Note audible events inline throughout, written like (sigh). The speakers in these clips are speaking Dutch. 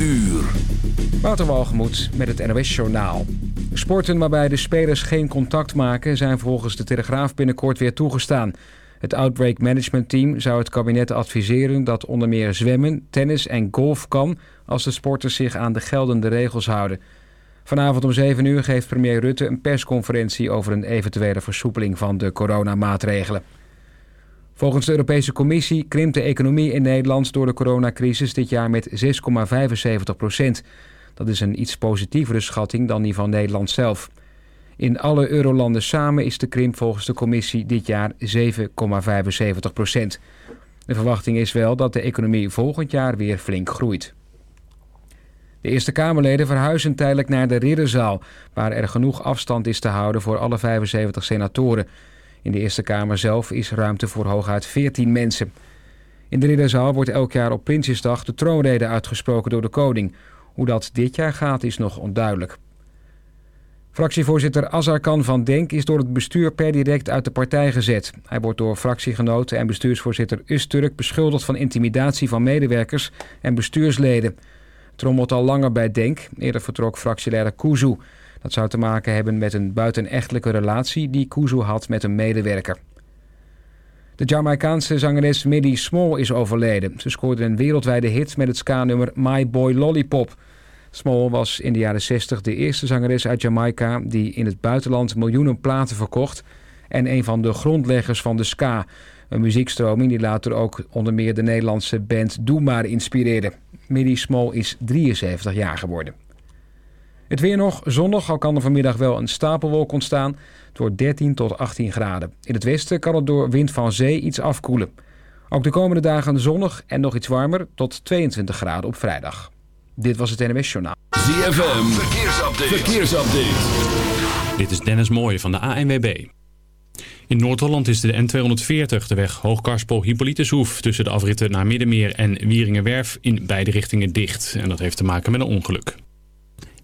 uur. Waterwalgemoed met het NOS Journaal. Sporten waarbij de spelers geen contact maken... zijn volgens de Telegraaf binnenkort weer toegestaan. Het Outbreak Management Team zou het kabinet adviseren... dat onder meer zwemmen, tennis en golf kan... als de sporters zich aan de geldende regels houden. Vanavond om 7 uur geeft premier Rutte een persconferentie... over een eventuele versoepeling van de coronamaatregelen. Volgens de Europese Commissie krimpt de economie in Nederland... door de coronacrisis dit jaar met 6,75 procent... Dat is een iets positievere schatting dan die van Nederland zelf. In alle eurolanden samen is de krimp volgens de commissie dit jaar 7,75 procent. De verwachting is wel dat de economie volgend jaar weer flink groeit. De Eerste Kamerleden verhuizen tijdelijk naar de Ridderzaal... waar er genoeg afstand is te houden voor alle 75 senatoren. In de Eerste Kamer zelf is ruimte voor hooguit 14 mensen. In de Ridderzaal wordt elk jaar op Prinsjesdag de troonrede uitgesproken door de koning... Hoe dat dit jaar gaat is nog onduidelijk. Fractievoorzitter Azarkan van Denk is door het bestuur per direct uit de partij gezet. Hij wordt door fractiegenoten en bestuursvoorzitter Usturk beschuldigd van intimidatie van medewerkers en bestuursleden. Trommelt al langer bij Denk. Eerder vertrok fractieleider Kuzu. Dat zou te maken hebben met een buitenechtelijke relatie die Kuzu had met een medewerker. De Jamaicaanse zangeres Middy Small is overleden. Ze scoorde een wereldwijde hit met het ska-nummer My Boy Lollipop. Small was in de jaren 60 de eerste zangeres uit Jamaica... die in het buitenland miljoenen platen verkocht... en een van de grondleggers van de ska. Een muziekstroming die later ook onder meer de Nederlandse band Doe Maar inspireerde. Middy Small is 73 jaar geworden. Het weer nog zonnig, al kan er vanmiddag wel een stapelwolk ontstaan. Het wordt 13 tot 18 graden. In het westen kan het door wind van zee iets afkoelen. Ook de komende dagen zonnig en nog iets warmer tot 22 graden op vrijdag. Dit was het NMS Journaal. ZFM, verkeersupdate. verkeersupdate. Dit is Dennis Mooij van de ANWB. In Noord-Holland is de N240, de weg Hoogkarspel Hippolytushoef... tussen de afritten naar Middenmeer en Wieringenwerf in beide richtingen dicht. En dat heeft te maken met een ongeluk.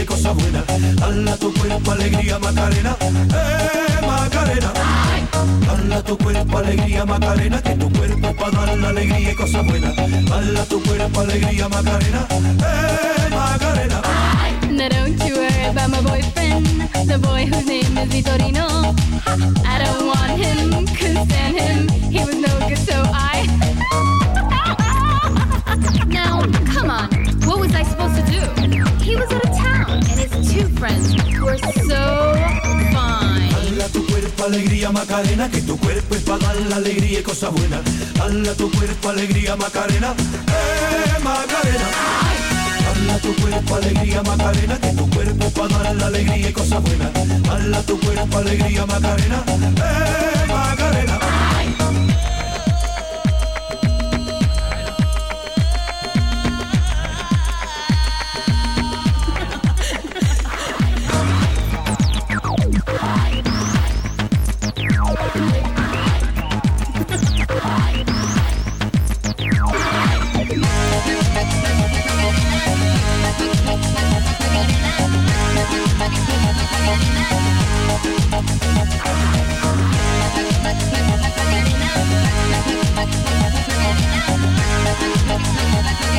calle cosa buena. Tu cuerpo, alegría, Macarena. ¡Eh, Macarena! Tu cuerpo, alegría, Macarena. Que tu cuerpo para dar la alegría y tu cuerpo, alegría, Macarena. ¡Eh, Macarena! Now don't you worry about my boyfriend, the boy whose name is Vitorino. I don't want him, couldn't stand him, he was no good, so I. (laughs) now, come on, what was I supposed to do? He was at a two friends who are so fine. Hala tu cuerpo alegría Macarena, que tu cuerpo es para dar la alegría y cosa buena. Hala tu cuerpo alegría Macarena, eh Macarena. Hala tu cuerpo alegría Macarena, que tu cuerpo para dar la alegría y cosa buena. Hala tu cuerpo alegría Macarena, eh Macarena.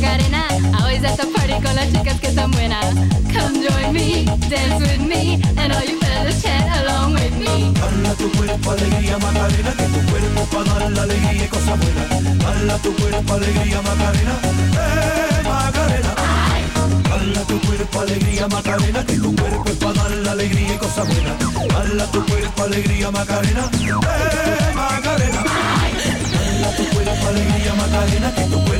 Macarena. Always at the party con las chicas que están buenas. Come join me, dance with me, and all you fellas chat along with me. Bala tu cuerpo alegría Macarena, que tu cuerpo para dar la alegría y cosas buenas. Bala tu cuerpo alegría Macarena, eh Macarena. Bala tu cuerpo alegría Macarena, que tu cuerpo es para dar la alegría y cosas buenas. Bala tu cuerpo alegría Macarena, eh Macarena. Bala tu cuerpo alegría Macarena, que tu cuerpo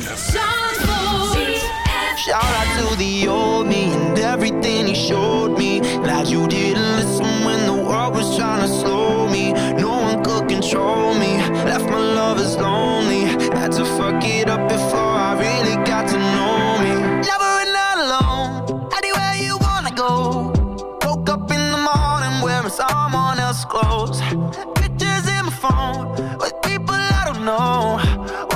Shout out to the old me and everything he showed me. Glad you didn't listen when the world was trying to slow me. No one could control me. Left my lovers lonely. Had to fuck it up before I really got to know me. Never and not alone. Anywhere you wanna go. Woke up in the morning wearing someone else's clothes. Pictures in my phone with people I don't know.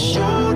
show.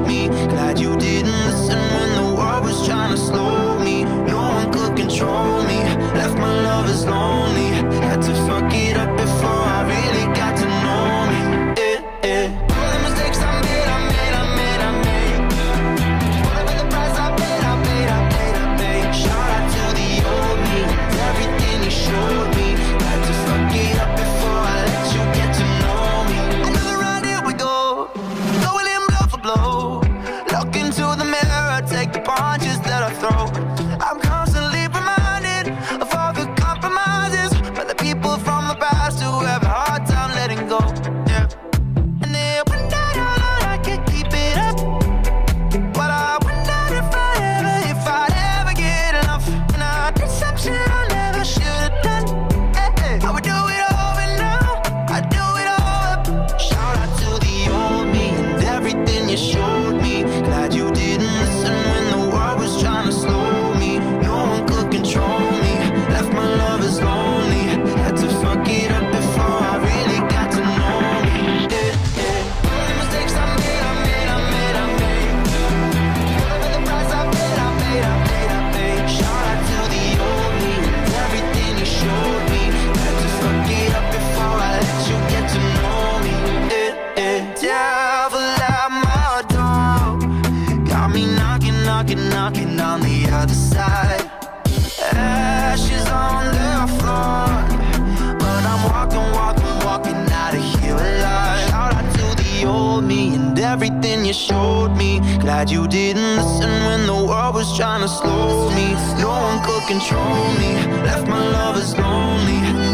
Me. No one could control me. Left my lovers lonely.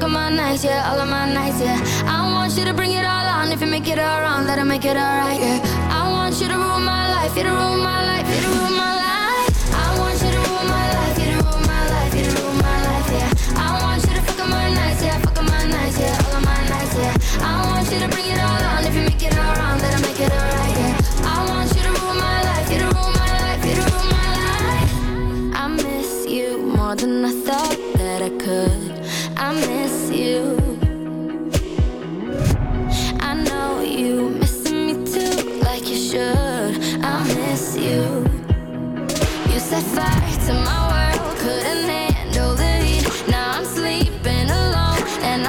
Fuck on my nights, yeah, all of my nights, yeah. I want you to bring it all on. If you make it all wrong, let it make it all right, yeah. I want you to rule my life, you to rule my life, you to rule my life. I want you to rule my life, you to rule my life, you to rule my life, yeah. I want you to fuck my nights, yeah, fuck my yeah, all of my yeah. I want you to bring it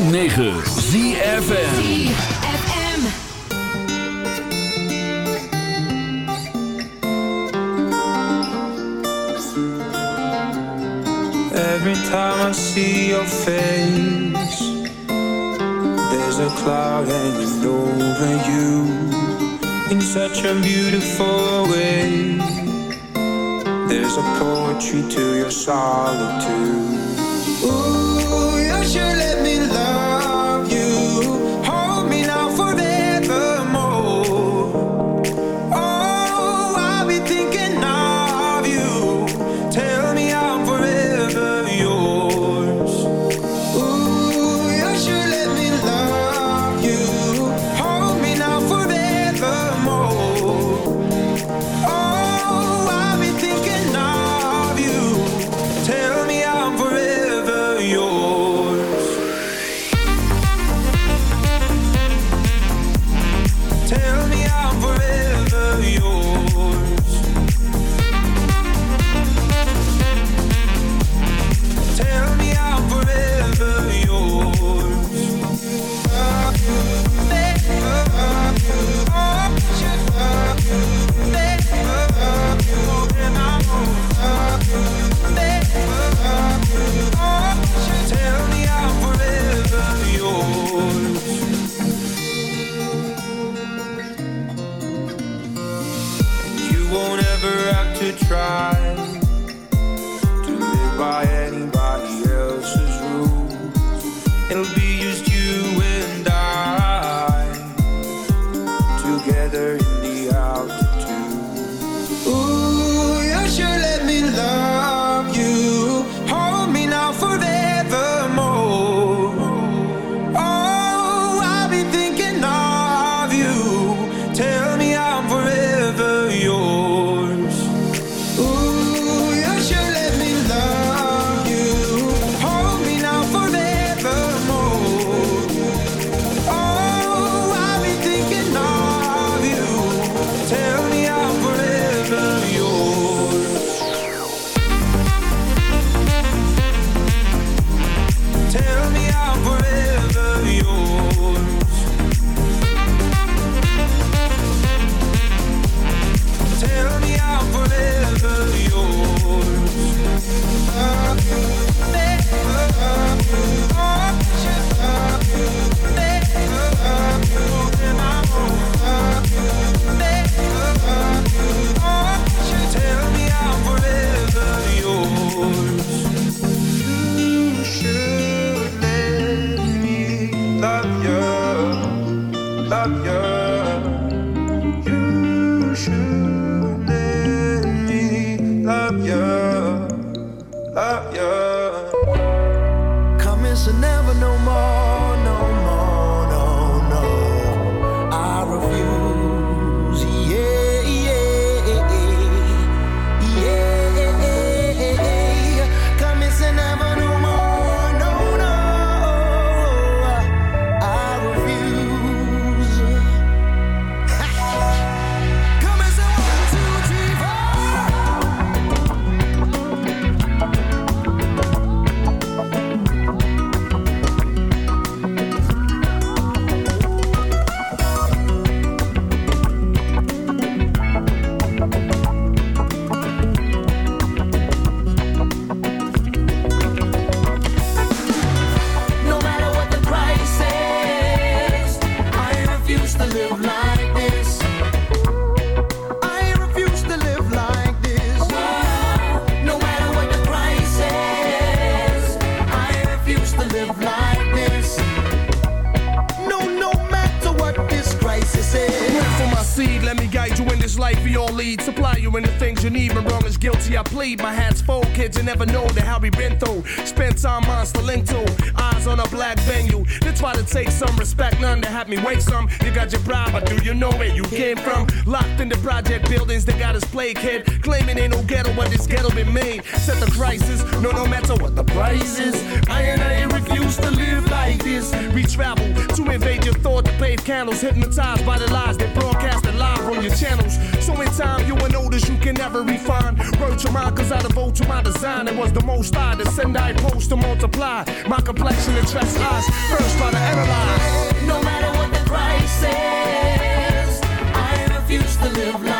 9. like all lead. Supply you in the things you need. When wrong is guilty, I plead. My hat's full, kids, you never know the hell we been through. Spent time on Stalingto, eyes on a black venue. They try to take some respect, none to have me wait some. You got your bribe, but do you know where you came from? Locked in the project buildings, they got us plague kid. Claiming ain't no ghetto, but this ghetto been made. Set the crisis, no, no matter what the price is. I and I refuse to live like this. We travel to invade your thought to pave candles, hypnotized by the lies they broadcast live on your channels. So time, you an old you can never refine. Wrote to mine, cause I devote to my design. It was the most I to send, I post to multiply. My complexion attracts eyes, first try to analyze. No matter what the price I refuse to live life.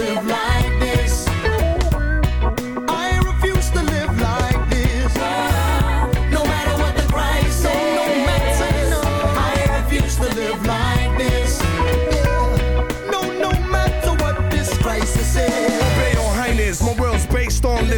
live my life.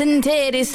And titties.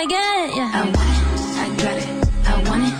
I get it, yeah. I want it, I got it, I want it.